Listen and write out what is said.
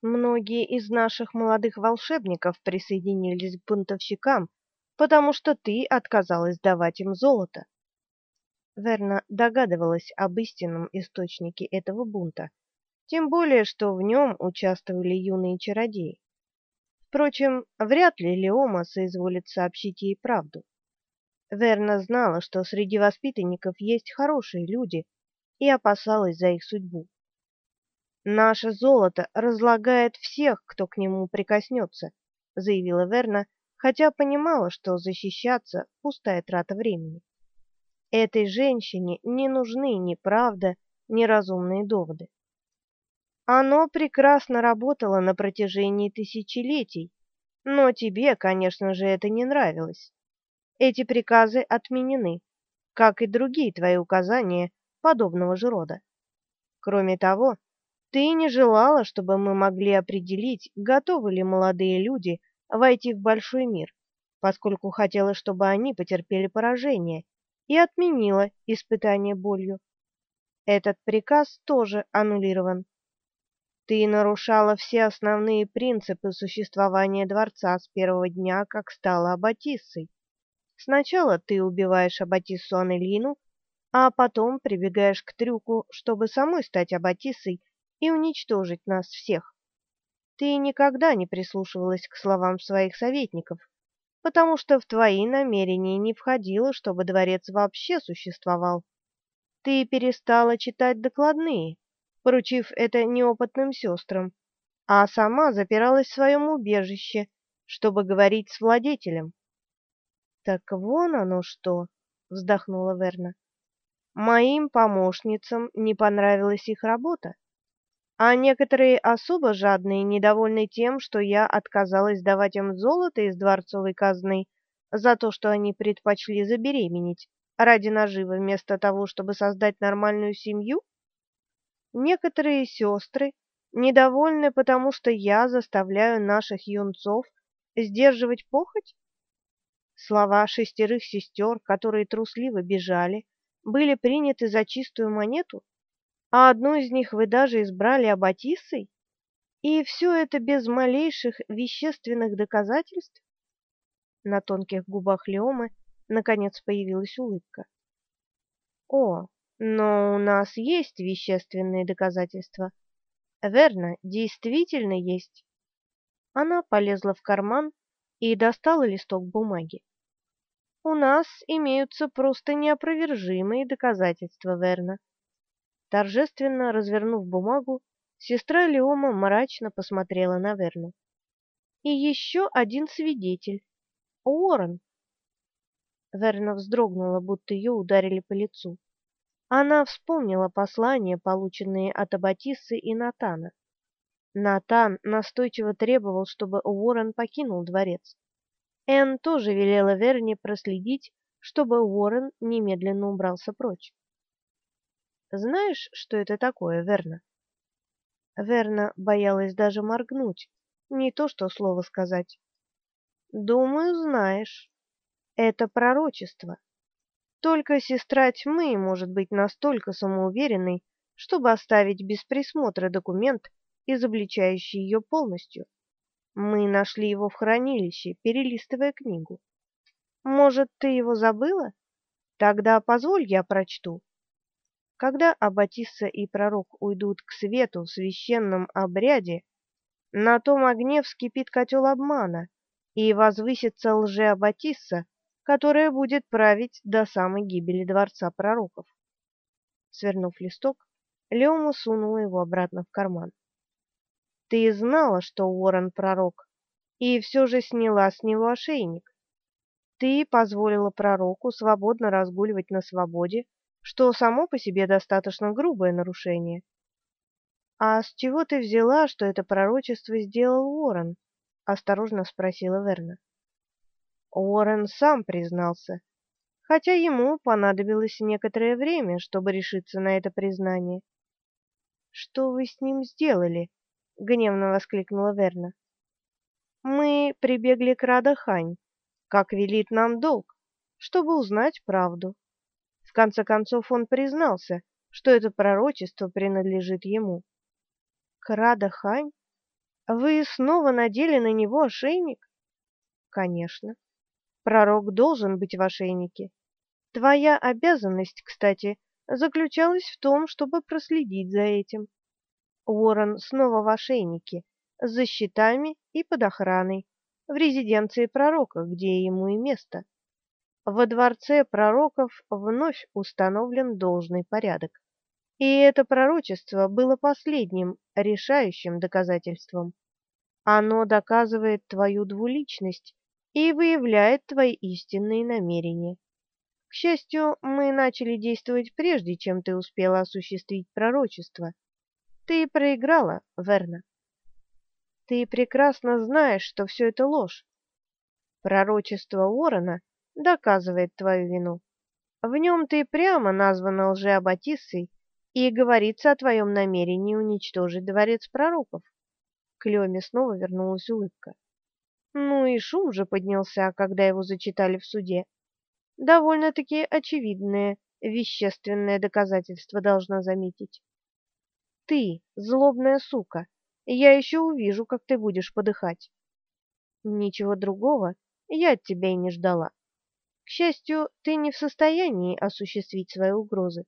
Многие из наших молодых волшебников присоединились к бунтовщикам, потому что ты отказалась давать им золото. Верна догадывалась об истинном источнике этого бунта, тем более что в нем участвовали юные чародеи. Впрочем, вряд ли Леома соизволит сообщить ей правду. Верна знала, что среди воспитанников есть хорошие люди, и опасалась за их судьбу. Наше золото разлагает всех, кто к нему прикоснется, заявила Верна, хотя понимала, что защищаться пустая трата времени. Этой женщине не нужны ни правда, ни разумные доводы. Оно прекрасно работало на протяжении тысячелетий, но тебе, конечно же, это не нравилось. Эти приказы отменены, как и другие твои указания подобного же рода. Кроме того, ты не желала, чтобы мы могли определить, готовы ли молодые люди войти в большой мир, поскольку хотела, чтобы они потерпели поражение, и отменила испытание болью. Этот приказ тоже аннулирован. Ты нарушала все основные принципы существования дворца с первого дня, как стала аббатиссой. Сначала ты убиваешь аббатиссу Анелину, а потом прибегаешь к трюку, чтобы самой стать аббатиссой и уничтожить нас всех. Ты никогда не прислушивалась к словам своих советников, потому что в твои намерения не входило, чтобы дворец вообще существовал. Ты перестала читать докладные, поручив это неопытным сестрам, а сама запиралась в своем убежище, чтобы говорить с владетелем. Так вон оно что, вздохнула Верна. Моим помощницам не понравилась их работа, а некоторые особо жадные, недовольны тем, что я отказалась давать им золото из дворцовой казны за то, что они предпочли забеременеть ради наживы вместо того, чтобы создать нормальную семью, Некоторые сестры недовольны, потому что я заставляю наших юнцов сдерживать похоть? Слова шестерых сестер, которые трусливо бежали, были приняты за чистую монету, а одну из них вы даже избрали аббатиссой? И все это без малейших вещественных доказательств? На тонких губах Леомы наконец появилась улыбка. О, но у нас есть вещественные доказательства. Верно, действительно есть. Она полезла в карман и достала листок бумаги. У нас имеются просто неопровержимые доказательства, Верно. Торжественно развернув бумагу, сестра Леома мрачно посмотрела на Верну. И еще один свидетель. Уоррен. Верна вздрогнула, будто ее ударили по лицу. Она вспомнила послания, полученные от Аббатиссы и Натана. Натан настойчиво требовал, чтобы Уоррен покинул дворец. Энн тоже велела Верне проследить, чтобы Уоррен немедленно убрался прочь. Знаешь, что это такое, Верна? Верна боялась даже моргнуть, не то что слово сказать. Думаю, знаешь. Это пророчество. Только сестра тьмы может быть настолько самоуверенной, чтобы оставить без присмотра документ, изобличающий ее полностью. Мы нашли его в хранилище, перелистывая книгу. Может, ты его забыла? Тогда позволь я прочту. Когда Аббатисса и пророк уйдут к свету в священном обряде, на том огне вскипит котел обмана, и возвысится лже-Аббатисса, которая будет править до самой гибели дворца пророков. Свернув листок, Леома сунула его обратно в карман. Ты знала, что Уоррен пророк, и все же сняла с него ошейник. Ты позволила пророку свободно разгуливать на свободе, что само по себе достаточно грубое нарушение. А с чего ты взяла, что это пророчество сделал Уоррен? осторожно спросила Верна. Уоррен сам признался, хотя ему понадобилось некоторое время, чтобы решиться на это признание. Что вы с ним сделали? гневно воскликнула Верна. Мы прибегли к Радахань, как велит нам долг, чтобы узнать правду. Конце концов он признался, что это пророчество принадлежит ему. К Радахань? Вы снова надели на него ошейник? Конечно. Пророк должен быть в ошейнике. Твоя обязанность, кстати, заключалась в том, чтобы проследить за этим. Уоррен снова в ошейнике, за щитами и под охраной, в резиденции пророка, где ему и место. Во дворце пророков вновь установлен должный порядок. И это пророчество было последним, решающим доказательством. Оно доказывает твою двуличность и выявляет твои истинные намерения. К счастью, мы начали действовать прежде, чем ты успела осуществить пророчество. Ты проиграла, Верна. Ты прекрасно знаешь, что все это ложь. Пророчество Уоррена доказывает твою вину. В нем ты прямо названа лжеаббатиссой, и говорится о твоем намерении уничтожить дворец пророков. К Леме снова вернулась улыбка. Ну и шум же поднялся, когда его зачитали в суде. Довольно-таки очевидное вещественное доказательство должна заметить. Ты, злобная сука, я еще увижу, как ты будешь подыхать. Ничего другого я от тебя и не ждала. К счастью, ты не в состоянии осуществить свои угрозы.